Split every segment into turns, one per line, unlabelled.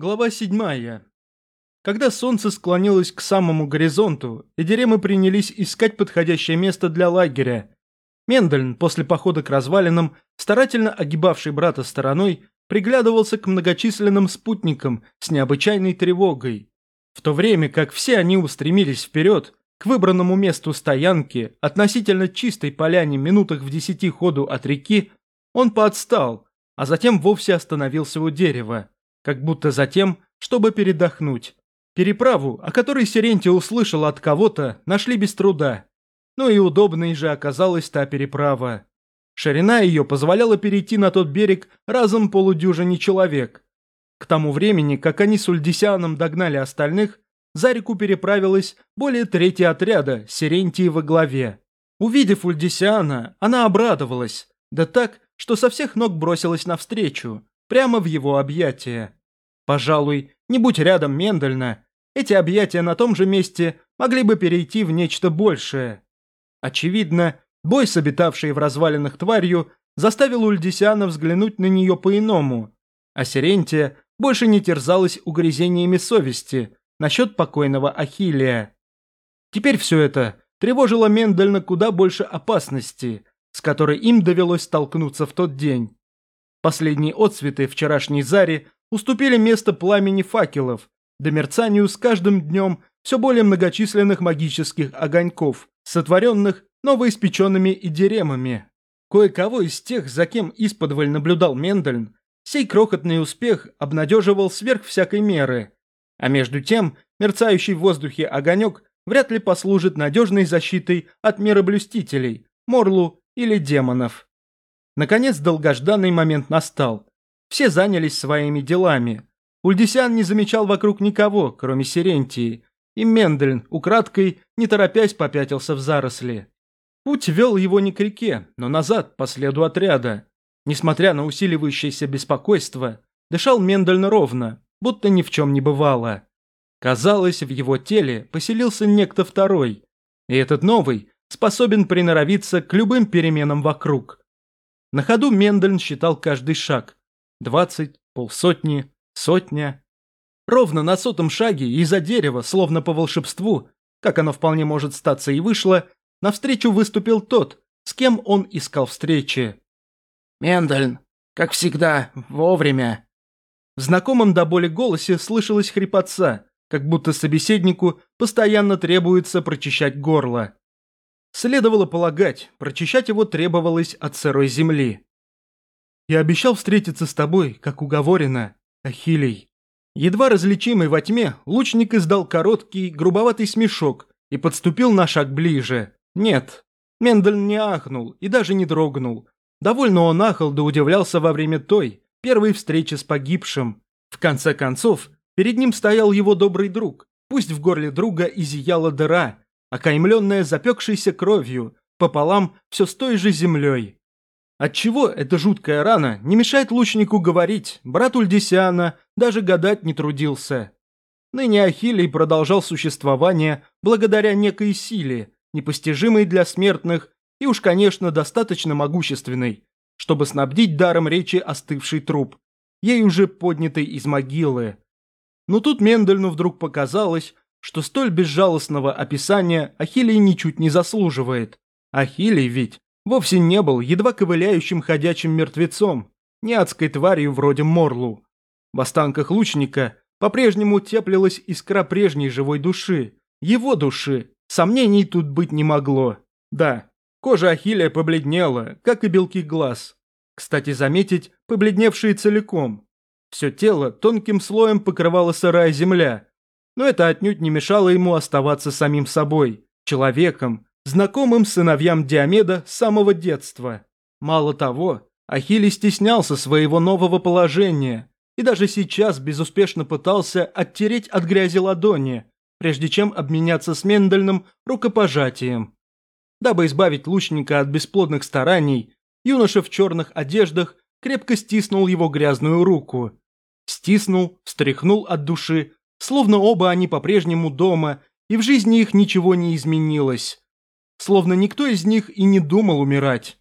Глава 7. Когда солнце склонилось к самому горизонту, эдеремы принялись искать подходящее место для лагеря. Мендельн, после похода к развалинам, старательно огибавший брата стороной, приглядывался к многочисленным спутникам с необычайной тревогой. В то время как все они устремились вперед, к выбранному месту стоянки, относительно чистой поляне минутах в десяти ходу от реки, он поотстал, а затем вовсе остановился у дерева как будто за тем, чтобы передохнуть. Переправу, о которой Сирентия услышал от кого-то, нашли без труда. Ну и удобной же оказалась та переправа. Ширина ее позволяла перейти на тот берег разом полудюжине человек. К тому времени, как они с Ульдисианом догнали остальных, за реку переправилось более трети отряда, Сирентии во главе. Увидев Ульдисиана, она обрадовалась, да так, что со всех ног бросилась навстречу, прямо в его объятия. Пожалуй, не будь рядом Мендельна, эти объятия на том же месте могли бы перейти в нечто большее. Очевидно, бой с обитавшей в развалинах тварью заставил Ульдисиана взглянуть на нее по-иному, а Сирентия больше не терзалась угрызениями совести насчет покойного Ахиллия. Теперь все это тревожило Мендельна куда больше опасности, с которой им довелось столкнуться в тот день. Последние отцветы вчерашней зари уступили место пламени факелов, до мерцанию с каждым днем все более многочисленных магических огоньков, сотворенных новоиспеченными идеремами. Кое-кого из тех, за кем исподволь наблюдал Мендельн, сей крохотный успех обнадеживал сверх всякой меры. А между тем, мерцающий в воздухе огонек вряд ли послужит надежной защитой от мироблюстителей, морлу или демонов. Наконец долгожданный момент настал. Все занялись своими делами. Ульдисян не замечал вокруг никого, кроме Сирентии, и Мендельн, украдкой, не торопясь, попятился в заросли. Путь вел его не к реке, но назад, по следу отряда. Несмотря на усиливающееся беспокойство, дышал Мендельн ровно, будто ни в чем не бывало. Казалось, в его теле поселился некто второй, и этот новый способен приноровиться к любым переменам вокруг. На ходу Мендельн считал каждый шаг, двадцать, полсотни, сотня. Ровно на сотом шаге из-за дерева, словно по волшебству, как оно вполне может статься и вышло, навстречу выступил тот, с кем он искал встречи.
«Мендельн, как всегда, вовремя».
В знакомом до боли голосе слышалась хрипотца, как будто собеседнику постоянно требуется прочищать горло. Следовало полагать, прочищать его требовалось от сырой земли. Я обещал встретиться с тобой, как уговорено, Ахилий. Едва различимый во тьме, лучник издал короткий, грубоватый смешок и подступил на шаг ближе. Нет, Мендель не ахнул и даже не дрогнул. Довольно он ахал да удивлялся во время той, первой встречи с погибшим. В конце концов, перед ним стоял его добрый друг. Пусть в горле друга и зияла дыра, окаймленная запекшейся кровью, пополам все с той же землей. Отчего эта жуткая рана не мешает лучнику говорить, брат Ульдисиана даже гадать не трудился. Ныне Ахиллей продолжал существование благодаря некой силе, непостижимой для смертных и уж, конечно, достаточно могущественной, чтобы снабдить даром речи остывший труп, ей уже поднятый из могилы. Но тут Мендельну вдруг показалось, что столь безжалостного описания Ахиллей ничуть не заслуживает. Ахиллей ведь вовсе не был едва ковыляющим ходячим мертвецом, не адской тварью вроде Морлу. В останках лучника по-прежнему теплилась искра прежней живой души, его души, сомнений тут быть не могло. Да, кожа Ахилля побледнела, как и белки глаз. Кстати заметить, побледневшие целиком. Все тело тонким слоем покрывала сырая земля, но это отнюдь не мешало ему оставаться самим собой, человеком, знакомым сыновьям Диомеда с самого детства. Мало того, Ахилles стеснялся своего нового положения и даже сейчас безуспешно пытался оттереть от грязи ладони, прежде чем обменяться с Мендельным рукопожатием. Дабы избавить лучника от бесплодных стараний, юноша в черных одеждах крепко стиснул его грязную руку. Стиснул, встряхнул от души, словно оба они по-прежнему дома, и в жизни их ничего не изменилось словно никто из них и не думал умирать.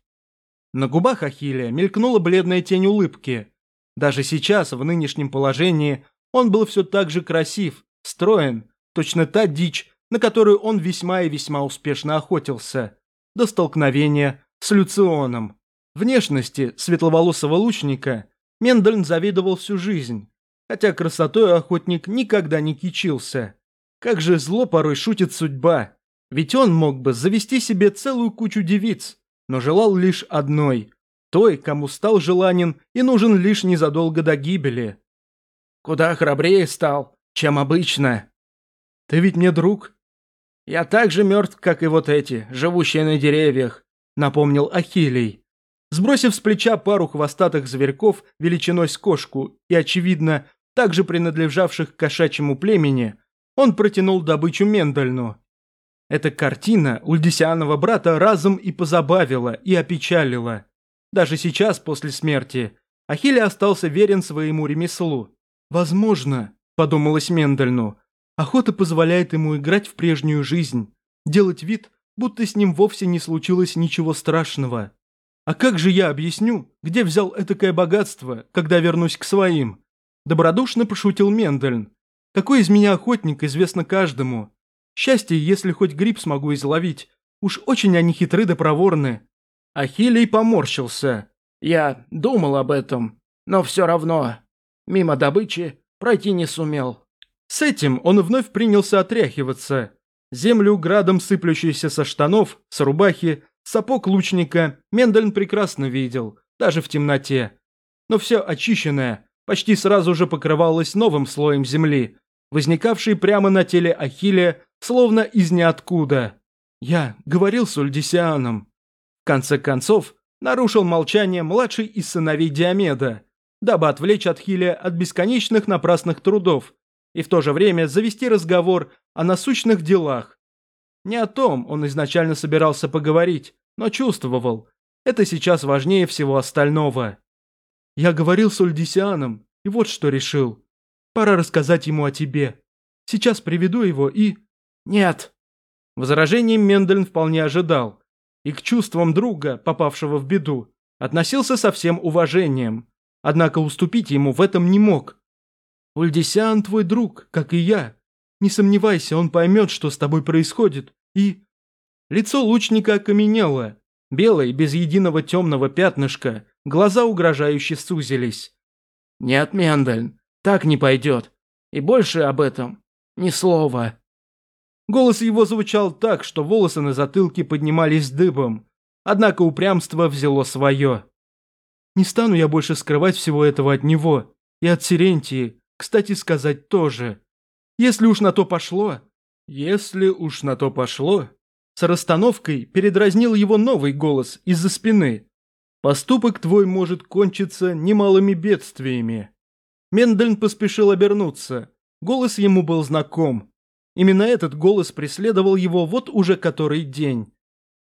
На губах Ахилия мелькнула бледная тень улыбки. Даже сейчас, в нынешнем положении, Он был все так же красив, строен, точно та дичь, на которую он весьма и весьма успешно охотился, до столкновения с Люционом. Внешности светловолосого лучника Мендельн завидовал всю жизнь, хотя красотой охотник никогда не кичился. Как же зло порой шутит судьба, ведь он мог бы завести себе целую кучу девиц, но желал лишь одной, той, кому стал желанен и нужен лишь незадолго до гибели.
Куда храбрее стал, чем обычно.
Ты ведь мне друг.
Я так же мертв, как и вот эти, живущие на деревьях, напомнил Ахилий.
Сбросив с плеча пару хвостатых зверьков величиной с кошку и, очевидно, также принадлежавших кошачьему племени, он протянул добычу Мендельну. Эта картина Ульдисианова брата разом и позабавила, и опечалила. Даже сейчас, после смерти, Ахилли остался верен своему ремеслу. «Возможно», – подумалось Мендельну, – охота позволяет ему играть в прежнюю жизнь, делать вид, будто с ним вовсе не случилось ничего страшного. А как же я объясню, где взял этакое богатство, когда вернусь к своим? Добродушно пошутил Мендельн. Какой из меня охотник, известно каждому. Счастье, если хоть гриб смогу изловить. Уж очень они хитры да проворны.
Ахилий поморщился. Я думал об этом, но все равно мимо добычи пройти не сумел.
С этим он вновь принялся отряхиваться. Землю градом сыплющейся со штанов, с рубахи, сапог лучника Мендельн прекрасно видел, даже в темноте. Но все очищенное почти сразу же покрывалось новым слоем земли, возникавшей прямо на теле Ахилля, словно из ниоткуда. Я говорил с Ульдисианом. В конце концов, нарушил молчание младший из сыновей Диомеда, дабы отвлечь Атхилия от бесконечных напрасных трудов и в то же время завести разговор о насущных делах. Не о том он изначально собирался поговорить, но чувствовал, это сейчас важнее всего остального. Я говорил с Ульдисианом, и вот что решил. Пора рассказать ему о тебе. Сейчас приведу его и...
Нет.
Возражение Мендельн вполне ожидал. И к чувствам друга, попавшего в беду, относился со всем уважением. Однако уступить ему в этом не мог. Ульдисиан твой друг, как и я. Не сомневайся, он поймет, что с тобой происходит. И... Лицо лучника окаменело. Белое, без единого темного пятнышка, глаза угрожающе сузились.
«Нет, Мендельн, так не пойдет. И больше об этом ни слова».
Голос его звучал так, что волосы на затылке поднимались дыбом. Однако упрямство взяло свое. Не стану я больше скрывать всего этого от него. И от Сирентии, кстати сказать, тоже. Если уж на то пошло... Если уж на то пошло... С расстановкой передразнил его новый голос из-за спины. Поступок твой может кончиться немалыми бедствиями. Мендельн поспешил обернуться. Голос ему был знаком. Именно этот голос преследовал его вот уже который день.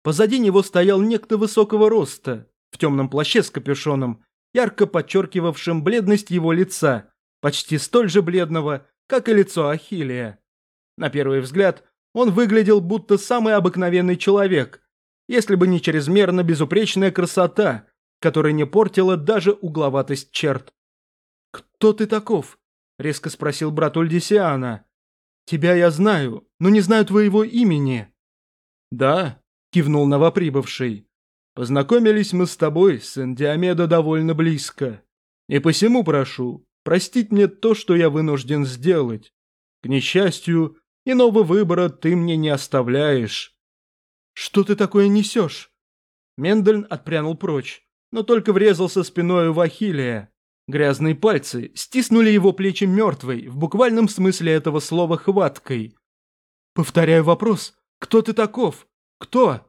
Позади него стоял некто высокого роста, в темном плаще с капюшоном, ярко подчеркивавшим бледность его лица, почти столь же бледного, как и лицо Ахиллия. На первый взгляд, он выглядел будто самый обыкновенный человек, если бы не чрезмерно безупречная красота, которая не портила даже угловатость черт. «Кто ты таков?» – резко спросил брат Ульдисиана. «Тебя я знаю, но не знаю твоего имени». «Да», – кивнул новоприбывший. «Познакомились мы с тобой, сын Диомеда, довольно близко. И посему прошу, простить мне то, что я вынужден сделать. К несчастью, иного выбора ты мне не оставляешь». «Что ты такое несешь?» Мендельн отпрянул прочь, но только врезался спиной в Ахиллия. Грязные пальцы стиснули его плечи мертвой, в буквальном смысле этого слова хваткой. «Повторяю вопрос. Кто ты таков? Кто?»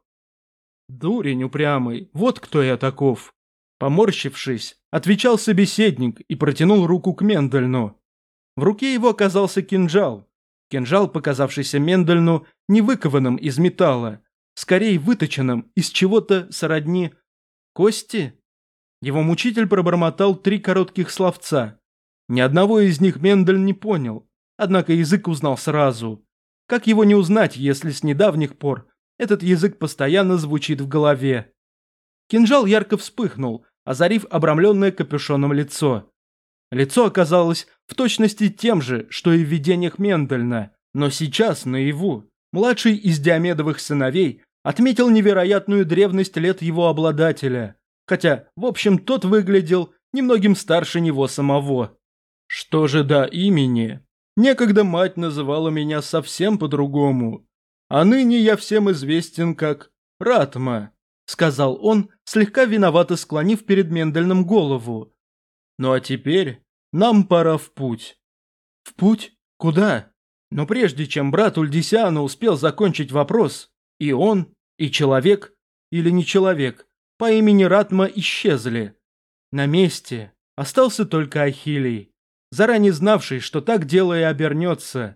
«Дурень упрямый, вот кто я таков». Поморщившись, отвечал собеседник и протянул руку к Мендельну. В руке его оказался кинжал. Кинжал, показавшийся Мендельну, не выкованным из металла, скорее выточенным из чего-то сродни кости. Его мучитель пробормотал три коротких словца. Ни одного из них Мендель не понял, однако язык узнал сразу. Как его не узнать, если с недавних пор этот язык постоянно звучит в голове? Кинжал ярко вспыхнул, озарив обрамленное капюшоном лицо. Лицо оказалось в точности тем же, что и в видениях Мендельна, но сейчас наяву. Младший из Диомедовых сыновей отметил невероятную древность лет его обладателя, хотя, в общем, тот выглядел немногим старше него самого. Что же до имени? Некогда мать называла меня совсем по-другому, а ныне я всем известен как Ратма, сказал он, слегка виновато склонив перед Мендельным голову. Ну а теперь нам пора в путь. В путь? Куда? Но прежде чем брат Ульдисиана успел закончить вопрос, и он, и человек, или не человек, по имени Ратма исчезли. На месте остался только Ахилий, заранее знавший, что так дело и обернется.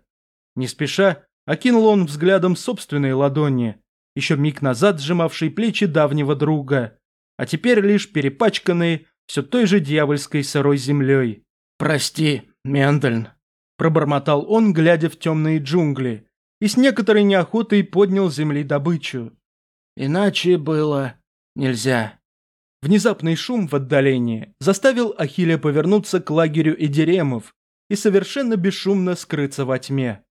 Не спеша, окинул он взглядом собственные ладони, еще миг назад сжимавшие плечи давнего друга, а теперь лишь перепачканные все той же дьявольской сырой землей. «Прости, Мендельн», – пробормотал он, глядя в темные джунгли, и с некоторой неохотой поднял земли добычу. «Иначе было нельзя». Внезапный шум в отдалении заставил Ахилля повернуться к лагерю Эдеремов и совершенно бесшумно скрыться во тьме.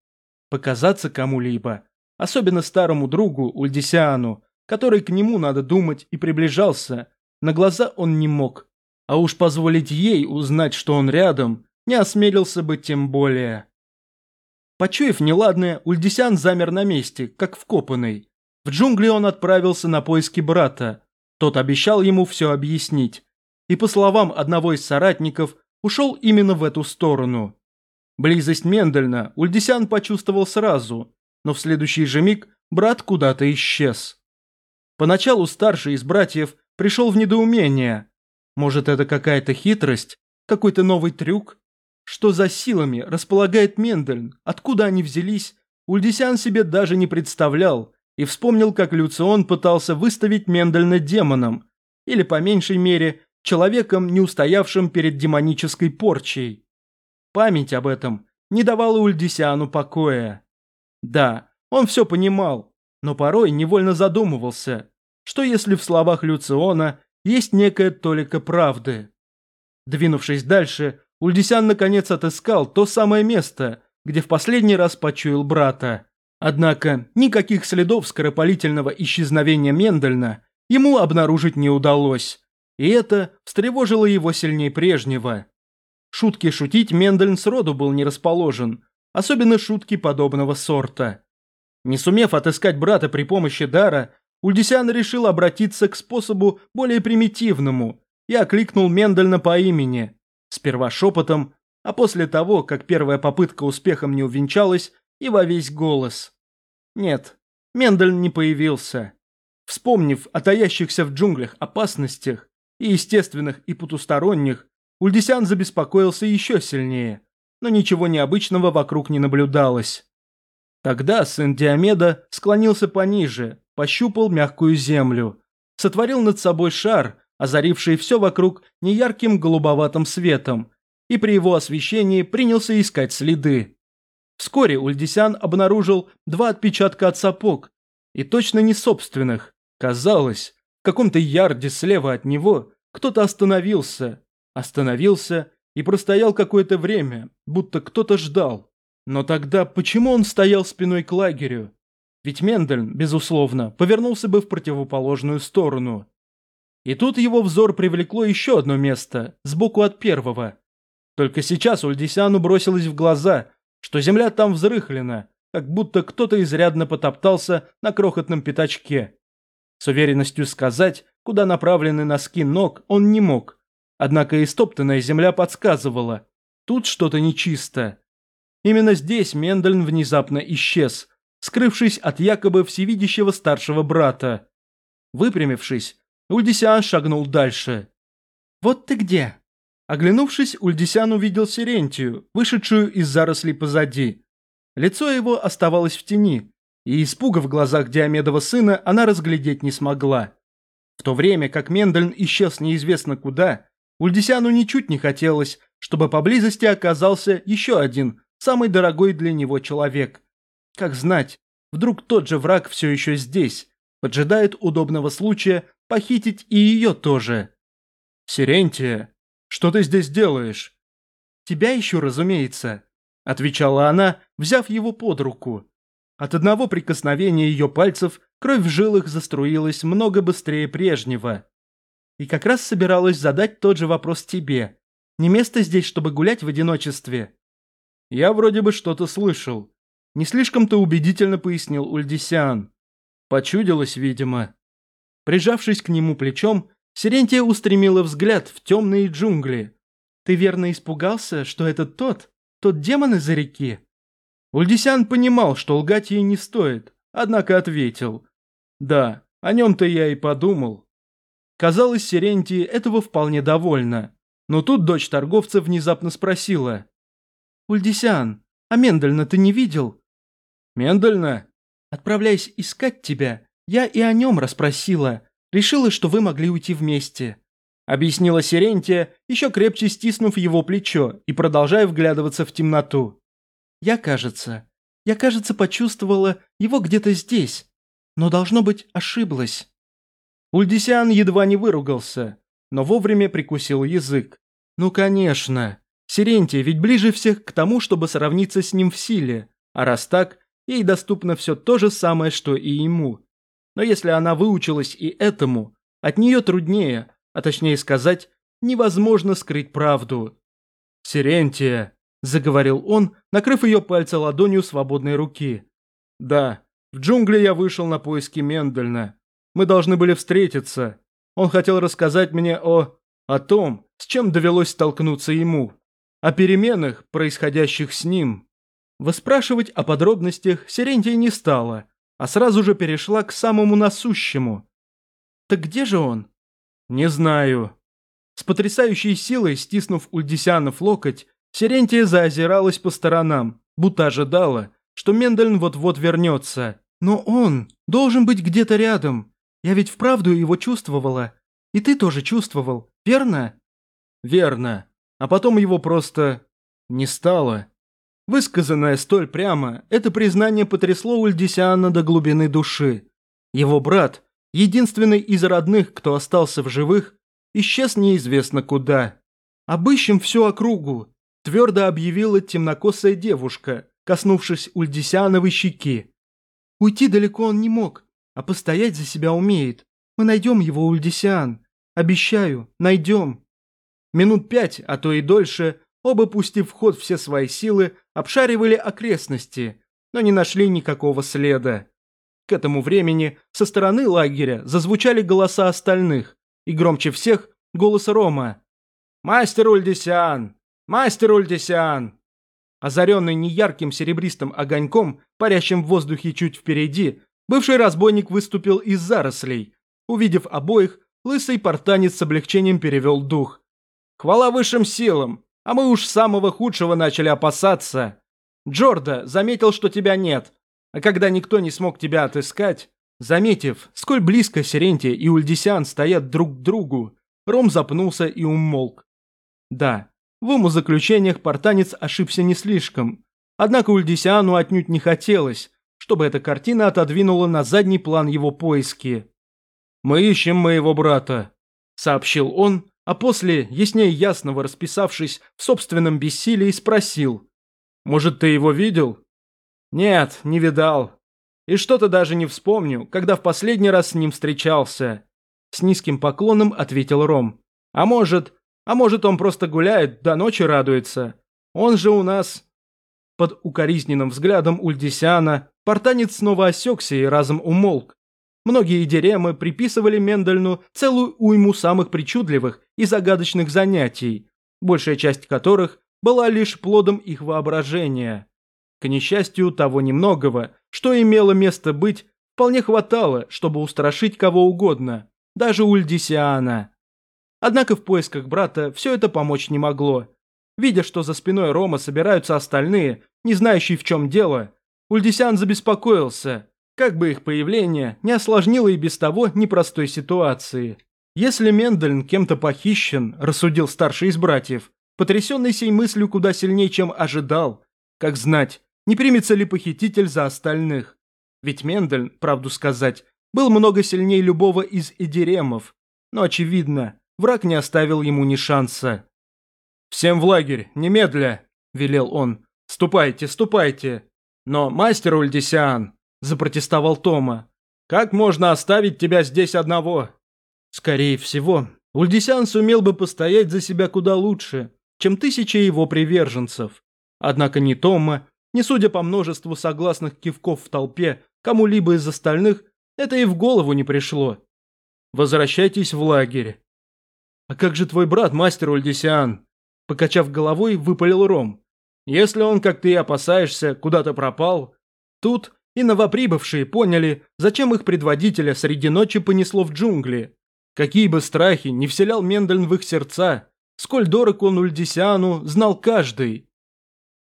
Показаться кому-либо, особенно старому другу Ульдисиану, который к нему, надо думать, и приближался, на глаза он не мог. А уж позволить ей узнать, что он рядом, не осмелился бы тем более. Почуяв неладное, Ульдисян замер на месте, как вкопанный. В джунгли он отправился на поиски брата. Тот обещал ему все объяснить. И по словам одного из соратников, ушел именно в эту сторону. Близость Мендельна Ульдисян почувствовал сразу, но в следующий же миг брат куда-то исчез. Поначалу старший из братьев пришел в недоумение. Может, это какая-то хитрость, какой-то новый трюк? Что за силами располагает Мендельн, откуда они взялись, Ульдисян себе даже не представлял, и вспомнил, как Люцион пытался выставить Мендельна демоном, или, по меньшей мере, человеком, не устоявшим перед демонической порчей. Память об этом не давала Ульдисиану покоя. Да, он все понимал, но порой невольно задумывался, что если в словах Люциона есть некая толика правды. Двинувшись дальше, Ульдисян наконец отыскал то самое место, где в последний раз почуял брата. Однако никаких следов скоропалительного исчезновения Мендельна ему обнаружить не удалось, и это встревожило его сильнее прежнего. Шутки шутить Мендельн сроду был не расположен, особенно шутки подобного сорта. Не сумев отыскать брата при помощи дара, Ульдисян решил обратиться к способу более примитивному и окликнул Мендельна по имени, сперва шепотом, а после того, как первая попытка успехом не увенчалась, и во весь голос. Нет, Мендель не появился. Вспомнив о таящихся в джунглях опасностях, и естественных, и потусторонних, Ульдисян забеспокоился еще сильнее, но ничего необычного вокруг не наблюдалось. Тогда сын Диомеда склонился пониже, пощупал мягкую землю, сотворил над собой шар, озаривший все вокруг неярким голубоватым светом, и при его освещении принялся искать следы. Вскоре Ульдисян обнаружил два отпечатка от сапог, и точно не собственных. Казалось, в каком-то ярде слева от него кто-то остановился, остановился и простоял какое-то время, будто кто-то ждал. Но тогда почему он стоял спиной к лагерю? Ведь Мендельн, безусловно, повернулся бы в противоположную сторону. И тут его взор привлекло еще одно место, сбоку от первого. Только сейчас Ульдисяну бросилось в глаза, что земля там взрыхлена, как будто кто-то изрядно потоптался на крохотном пятачке. С уверенностью сказать, куда направлены носки ног, он не мог. Однако истоптанная земля подсказывала. Тут что-то нечисто. Именно здесь Мендельн внезапно исчез, скрывшись от якобы всевидящего старшего брата. Выпрямившись, Ульдисиан шагнул дальше. «Вот ты где?» Оглянувшись, Ульдисян увидел Сирентию, вышедшую из зарослей позади. Лицо его оставалось в тени, и испуга в глазах Диомедова сына она разглядеть не смогла. В то время как Мендельн исчез неизвестно куда, Ульдисяну ничуть не хотелось, чтобы поблизости оказался еще один, самый дорогой для него человек. Как знать, вдруг тот же враг все еще здесь, поджидает удобного случая похитить и ее тоже. «Сирентия», «Что ты здесь делаешь?» Тебя ищу, разумеется», – отвечала она, взяв его под руку. От одного прикосновения ее пальцев кровь в жилах заструилась много быстрее прежнего. И как раз собиралась задать тот же вопрос тебе. Не место здесь, чтобы гулять в одиночестве. Я вроде бы что-то слышал. Не слишком-то убедительно пояснил Ульдисиан. Почудилось, видимо. Прижавшись к нему плечом, Сирентия устремила взгляд в темные джунгли. «Ты верно испугался, что это тот, тот демон из-за реки?» Ульдисян понимал, что лгать ей не стоит, однако ответил. «Да, о нем-то я и подумал». Казалось, Сирентии этого вполне довольна. Но тут дочь торговца внезапно спросила. «Ульдисян, а Мендельна ты не видел?» «Мендельна?» «Отправляясь искать тебя, я и о нем расспросила. Решила, что вы могли уйти вместе». Объяснила Сирентия, еще крепче стиснув его плечо и продолжая вглядываться в темноту. «Я, кажется, я, кажется, почувствовала его где-то здесь, но, должно быть, ошиблась». Ульдисиан едва не выругался, но вовремя прикусил язык. «Ну, конечно. Сирентия ведь ближе всех к тому, чтобы сравниться с ним в силе, а раз так, ей доступно все то же самое, что и ему. Но если она выучилась и этому, от нее труднее, а точнее сказать, невозможно скрыть правду. «Сирентия», – заговорил он, накрыв ее пальцы ладонью свободной руки. «Да, в джунгли я вышел на поиски Мендельна. Мы должны были встретиться. Он хотел рассказать мне о... о том, с чем довелось столкнуться ему. О переменах, происходящих с ним. Выспрашивать о подробностях Сирентия не стала, а сразу же перешла к самому насущему. «Так где же он?» «Не знаю». С потрясающей силой, стиснув Ульдисянов локоть, Сирентия заозиралась по сторонам, будто ожидала, что Мендельн вот-вот вернется. «Но он должен быть где-то рядом. Я ведь вправду его чувствовала. И ты тоже чувствовал, верно?» «Верно. А потом его просто... не стало». Высказанное столь прямо, это признание потрясло Ульдисиана до глубины души. Его брат, единственный из родных, кто остался в живых, исчез неизвестно куда. «Обыщем всю округу», – твердо объявила темнокосая девушка, коснувшись Ульдисиановой щеки. «Уйти далеко он не мог, а постоять за себя умеет. Мы найдем его, Ульдисиан. Обещаю, найдем». Минут пять, а то и дольше, оба, пустив в ход все свои силы, обшаривали окрестности, но не нашли никакого следа. К этому времени со стороны лагеря зазвучали голоса остальных, и громче всех голос Рома. «Мастер Ульдисиан! Мастер Ульдисиан!» Озаренный неярким серебристым огоньком, парящим в воздухе чуть впереди, бывший разбойник выступил из зарослей. Увидев обоих, лысый портанец с облегчением перевел дух. «Хвала высшим силам! А мы уж самого худшего начали опасаться. Джорда заметил, что тебя нет, а когда никто не смог тебя отыскать, заметив, сколь близко Сирентия и Ульдисиан стоят друг к другу, Ром запнулся и умолк. Да, в умозаключениях портанец ошибся не слишком, однако Ульдисиану отнюдь не хотелось, чтобы эта картина отодвинула на задний план его поиски. «Мы ищем моего брата», — сообщил он, а после, яснее ясного расписавшись в собственном бессилии, спросил. «Может, ты его видел?» «Нет, не видал. И что-то даже не вспомню, когда в последний раз с ним встречался». С низким поклоном ответил Ром. «А может, а может он просто гуляет, до ночи радуется. Он же у нас...» Под укоризненным взглядом Ульдисяна портанец снова осекся и разом умолк, Многие деремы приписывали Мендельну целую уйму самых причудливых и загадочных занятий, большая часть которых была лишь плодом их воображения. К несчастью, того немногого, что имело место быть, вполне хватало, чтобы устрашить кого угодно, даже Ульдисиана. Однако в поисках брата все это помочь не могло. Видя, что за спиной Рома собираются остальные, не знающие в чем дело, Ульдисиан забеспокоился как бы их появление не осложнило и без того непростой ситуации. Если Мендельн кем-то похищен, рассудил старший из братьев, потрясенный сей мыслью куда сильнее, чем ожидал. Как знать, не примется ли похититель за остальных. Ведь Мендельн, правду сказать, был много сильнее любого из эдиремов. Но, очевидно, враг не оставил ему ни шанса. «Всем в лагерь, немедля!» – велел он. «Ступайте, ступайте!» «Но, мастер Ульдисиан!» – запротестовал Тома. «Как можно оставить тебя здесь одного?» Скорее всего, Ульдисян сумел бы постоять за себя куда лучше, чем тысячи его приверженцев. Однако ни Тома, ни судя по множеству согласных кивков в толпе, кому-либо из остальных это и в голову не пришло. Возвращайтесь в лагерь. А как же твой брат, мастер Ульдисиан? Покачав головой, выпалил Ром. Если он, как ты и опасаешься, куда-то пропал, тут и новоприбывшие поняли, зачем их предводителя среди ночи понесло в джунгли. Какие бы страхи не вселял Мендельн в их сердца, сколь дорог он Ульдисиану, знал каждый.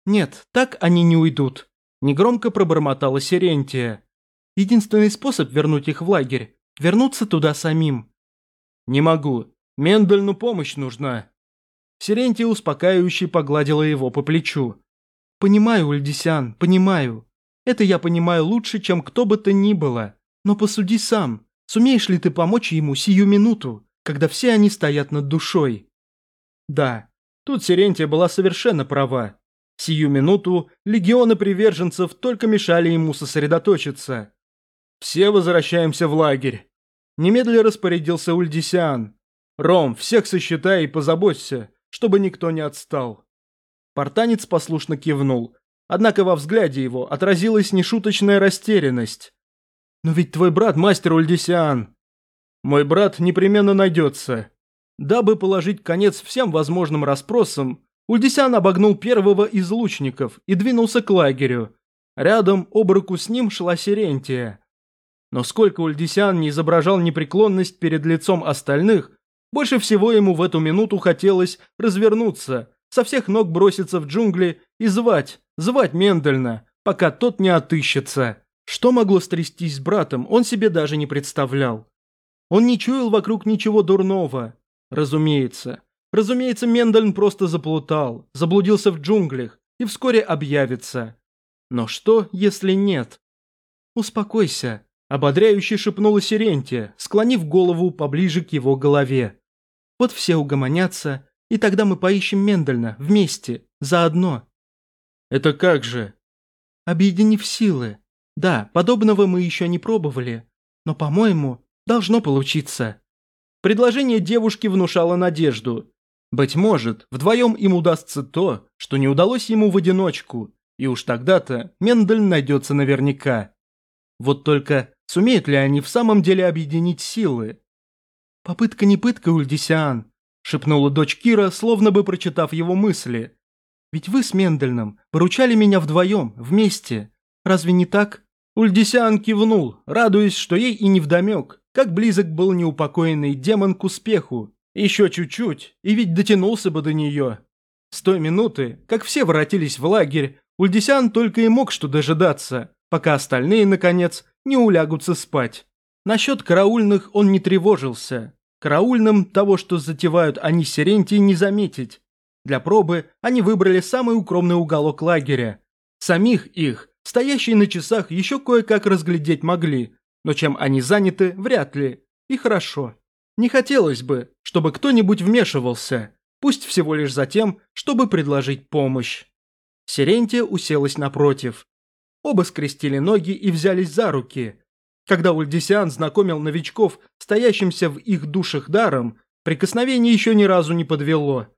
«Нет, так они не уйдут», – негромко пробормотала Сирентия. «Единственный способ вернуть их в лагерь – вернуться туда самим». «Не могу. Мендельну помощь нужна». Сирентия успокаивающе погладила его по плечу. «Понимаю, Ульдисян, понимаю. Это я понимаю лучше, чем кто бы то ни было. Но посуди сам. Сумеешь ли ты помочь ему сию минуту, когда все они стоят над душой? Да, тут Сирентия была совершенно права. Сию минуту легионы приверженцев только мешали ему сосредоточиться. Все возвращаемся в лагерь. Немедленно распорядился Ульдисиан. Ром, всех сосчитай и позаботься, чтобы никто не отстал. Портанец послушно кивнул, однако во взгляде его отразилась нешуточная растерянность. «Но ведь твой брат мастер Ульдисиан». «Мой брат непременно найдется». Дабы положить конец всем возможным расспросам, Ульдисян обогнул первого из лучников и двинулся к лагерю. Рядом, об руку с ним, шла Сирентия. Но сколько Ульдисян не изображал непреклонность перед лицом остальных, больше всего ему в эту минуту хотелось развернуться, со всех ног броситься в джунгли и звать, звать Мендельна, пока тот не отыщется. Что могло стрястись с братом, он себе даже не представлял. Он не чуял вокруг ничего дурного. Разумеется. Разумеется, Мендельн просто заплутал, заблудился в джунглях и вскоре объявится. Но что, если нет? «Успокойся», – ободряюще шепнула Сирентия, склонив голову поближе к его голове. «Вот все угомонятся, и тогда мы поищем Мендельна вместе, заодно». «Это как же?» «Объединив силы. Да, подобного мы еще не пробовали, но, по-моему, должно получиться. Предложение девушки внушало надежду. Быть может, вдвоем им удастся то, что не удалось ему в одиночку, и уж тогда-то Мендель найдется наверняка. Вот только сумеют ли они в самом деле объединить силы? «Попытка не пытка, Ульдисиан», – шепнула дочь Кира, словно бы прочитав его мысли. «Ведь вы с Мендельным поручали меня вдвоем, вместе. Разве не так?» Ульдисян кивнул, радуясь, что ей и невдомек, как близок был неупокоенный демон к успеху. Еще чуть-чуть, и ведь дотянулся бы до нее. С той минуты, как все воротились в лагерь, Ульдисян только и мог что дожидаться, пока остальные, наконец, не улягутся спать. Насчет караульных он не тревожился. Караульным того, что затевают они с Сирентией, не заметить. Для пробы они выбрали самый укромный уголок лагеря. Самих их Стоящие на часах еще кое-как разглядеть могли, но чем они заняты, вряд ли. И хорошо. Не хотелось бы, чтобы кто-нибудь вмешивался, пусть всего лишь за тем, чтобы предложить помощь. Сирентия уселась напротив. Оба скрестили ноги и взялись за руки. Когда Ульдисиан знакомил новичков, стоящимся в их душах даром, прикосновение еще ни разу не подвело.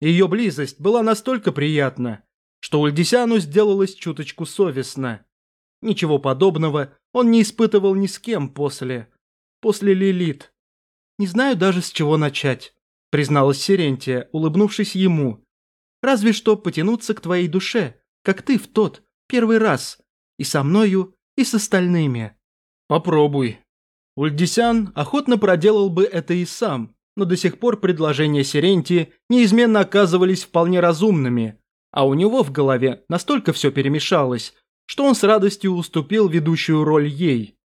Ее близость была настолько приятна, что Ульдисяну сделалось чуточку совестно. Ничего подобного он не испытывал ни с кем после. После Лилит. «Не знаю даже с чего начать», — призналась Сирентия, улыбнувшись ему. «Разве что потянуться к твоей душе, как ты в тот, первый раз, и со мною, и с остальными». «Попробуй». Ульдисян охотно проделал бы это и сам, но до сих пор предложения Сирентии неизменно оказывались вполне разумными, а у него в голове настолько все перемешалось, что он с радостью уступил ведущую роль ей.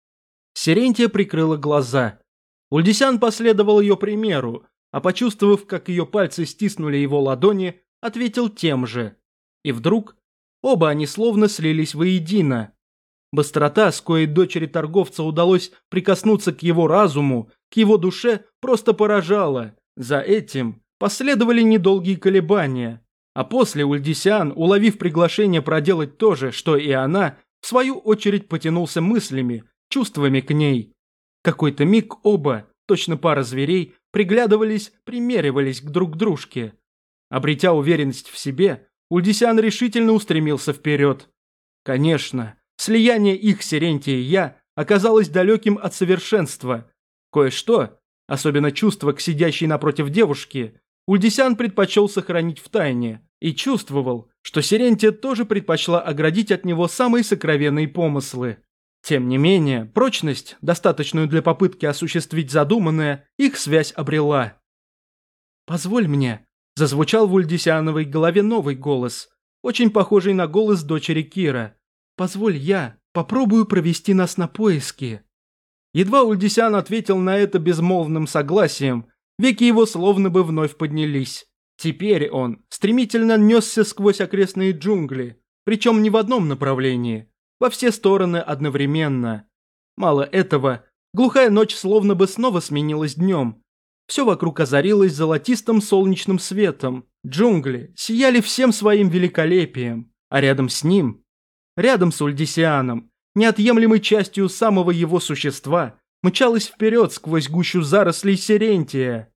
Сирентия прикрыла глаза. Ульдисян последовал ее примеру, а почувствовав, как ее пальцы стиснули его ладони, ответил тем же. И вдруг оба они словно слились воедино. Быстрота, с коей дочери торговца удалось прикоснуться к его разуму, к его душе, просто поражала. За этим Последовали недолгие колебания, а после Ульдисиан, уловив приглашение проделать то же, что и она, в свою очередь потянулся мыслями, чувствами к ней. Какой-то миг оба, точно пара зверей, приглядывались, примеривались к друг дружке. Обретя уверенность в себе, Ульдисиан решительно устремился вперед. Конечно, слияние их Сирентия и я оказалось далеким от совершенства. Кое-что, особенно чувство к сидящей напротив девушки, Ульдисян предпочел сохранить в тайне и чувствовал, что Сирентия тоже предпочла оградить от него самые сокровенные помыслы. Тем не менее, прочность, достаточную для попытки осуществить задуманное, их связь обрела. «Позволь мне», – зазвучал в Ульдисяновой голове новый голос, очень похожий на голос дочери Кира. «Позволь я попробую провести нас на поиски». Едва Ульдисян ответил на это безмолвным согласием, Веки его словно бы вновь поднялись. Теперь он стремительно несся сквозь окрестные джунгли, причем не в одном направлении, во все стороны одновременно. Мало этого, глухая ночь словно бы снова сменилась днем. Все вокруг озарилось золотистым солнечным светом. Джунгли сияли всем своим великолепием, а рядом с ним, рядом с Ульдисианом, неотъемлемой частью самого его существа, мчалась вперед сквозь гущу зарослей Сирентия.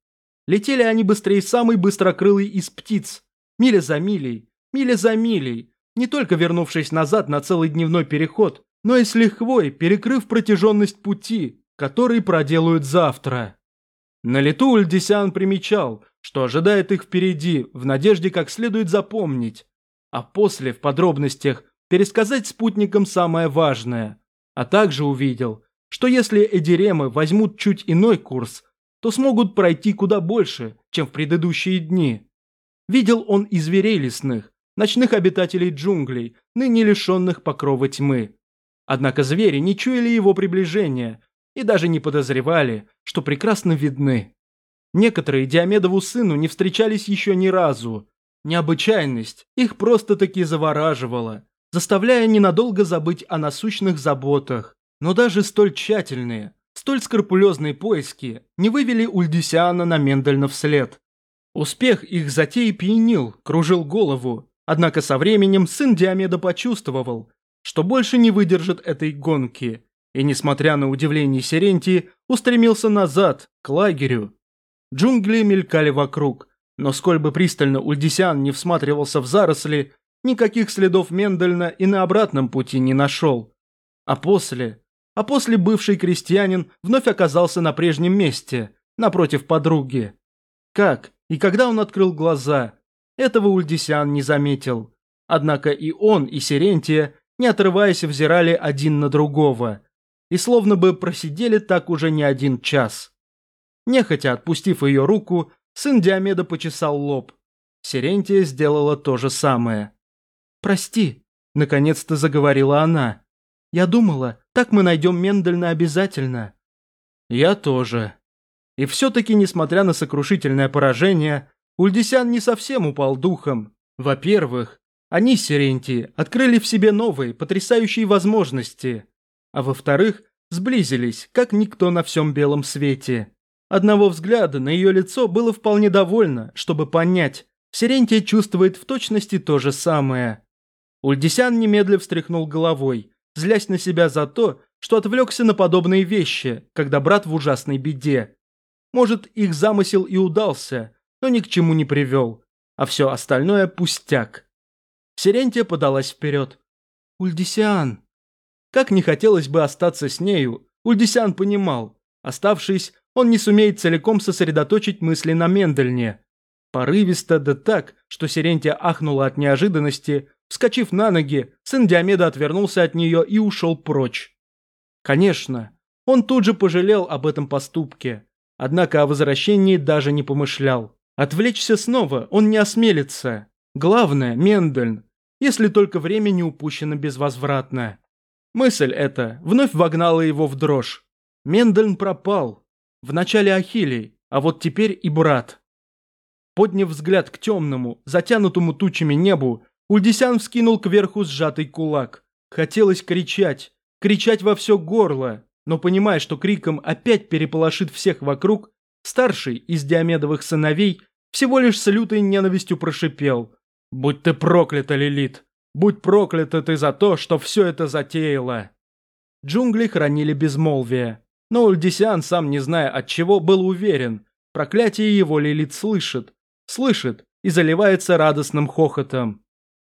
Летели они быстрее самой быстрокрылой из птиц. Миля за милей, миля за милей, не только вернувшись назад на целый дневной переход, но и с лихвой перекрыв протяженность пути, который проделают завтра. На лету Ульдисян примечал, что ожидает их впереди, в надежде как следует запомнить, а после в подробностях пересказать спутникам самое важное, а также увидел, что если Эдиремы возьмут чуть иной курс, то смогут пройти куда больше, чем в предыдущие дни. Видел он и зверей лесных, ночных обитателей джунглей, ныне лишенных покрова тьмы. Однако звери не чуяли его приближения и даже не подозревали, что прекрасно видны. Некоторые Диомедову сыну не встречались еще ни разу. Необычайность их просто-таки завораживала, заставляя ненадолго забыть о насущных заботах. Но даже столь тщательные, Столь скрупулезные поиски не вывели Ульдисиана на Мендельна вслед. Успех их затеи пьянил, кружил голову, однако со временем сын Диомеда почувствовал, что больше не выдержит этой гонки, и, несмотря на удивление Сирентии, устремился назад, к лагерю. Джунгли мелькали вокруг, но сколь бы пристально Ульдисиан не всматривался в заросли, никаких следов Мендельна и на обратном пути не нашел. А после, а после бывший крестьянин вновь оказался на прежнем месте, напротив подруги. Как и когда он открыл глаза, этого Ульдисян не заметил. Однако и он, и Сирентия, не отрываясь, взирали один на другого. И словно бы просидели так уже не один час. Нехотя отпустив ее руку, сын Диомеда почесал лоб. Сирентия сделала то же самое. «Прости», — наконец-то заговорила она. «Я думала, так мы найдем Мендельна обязательно. Я тоже. И все-таки, несмотря на сокрушительное поражение, Ульдисян не совсем упал духом. Во-первых, они, Сирентии, открыли в себе новые, потрясающие возможности. А во-вторых, сблизились, как никто на всем белом свете. Одного взгляда на ее лицо было вполне довольно, чтобы понять, Сирентия чувствует в точности то же самое. Ульдисян немедля встряхнул головой, злясь на себя за то, что отвлекся на подобные вещи, когда брат в ужасной беде. Может, их замысел и удался, но ни к чему не привел, а все остальное пустяк. Сирентия подалась вперед. «Ульдисиан!» Как не хотелось бы остаться с нею, Ульдисиан понимал, оставшись, он не сумеет целиком сосредоточить мысли на Мендельне. Порывисто, да так, что Сирентия ахнула от неожиданности, Вскочив на ноги, сын Диомеда отвернулся от нее и ушел прочь. Конечно, он тут же пожалел об этом поступке, однако о возвращении даже не помышлял. Отвлечься снова он не осмелится. Главное, Мендельн, если только время не упущено безвозвратно. Мысль эта вновь вогнала его в дрожь. Мендельн пропал. Вначале Ахилий, а вот теперь и брат. Подняв взгляд к темному, затянутому тучами небу, Ульдисян вскинул кверху сжатый кулак. Хотелось кричать, кричать во все горло, но понимая, что криком опять переполошит всех вокруг, старший из Диомедовых сыновей всего лишь с лютой ненавистью прошипел. «Будь ты проклята, Лилит! Будь проклята ты за то, что все это затеяла!» Джунгли хранили безмолвие. Но Ульдисиан, сам не зная от чего, был уверен. Проклятие его Лилит слышит. Слышит и заливается радостным хохотом.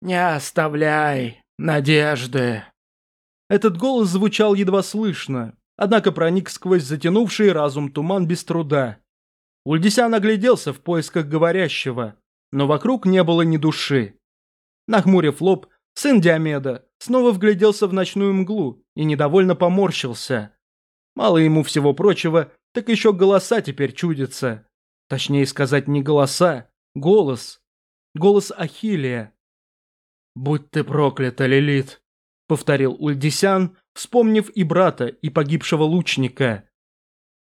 «Не оставляй надежды!»
Этот голос звучал едва слышно, однако проник сквозь затянувший разум туман без труда. Ульдисян огляделся в поисках говорящего, но вокруг не было ни души. Нахмурив лоб, сын Диомеда снова вгляделся в ночную мглу и недовольно поморщился. Мало ему всего прочего, так еще голоса теперь чудятся. Точнее сказать, не голоса, голос. Голос Ахилия. «Будь ты проклята, Лилит!» — повторил Ульдисян, вспомнив и брата, и погибшего лучника.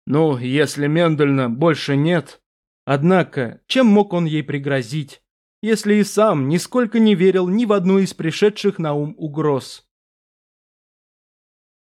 «Ну, если Мендельна больше нет...» Однако, чем мог он ей пригрозить, если и сам нисколько не верил ни в одну из пришедших на ум угроз?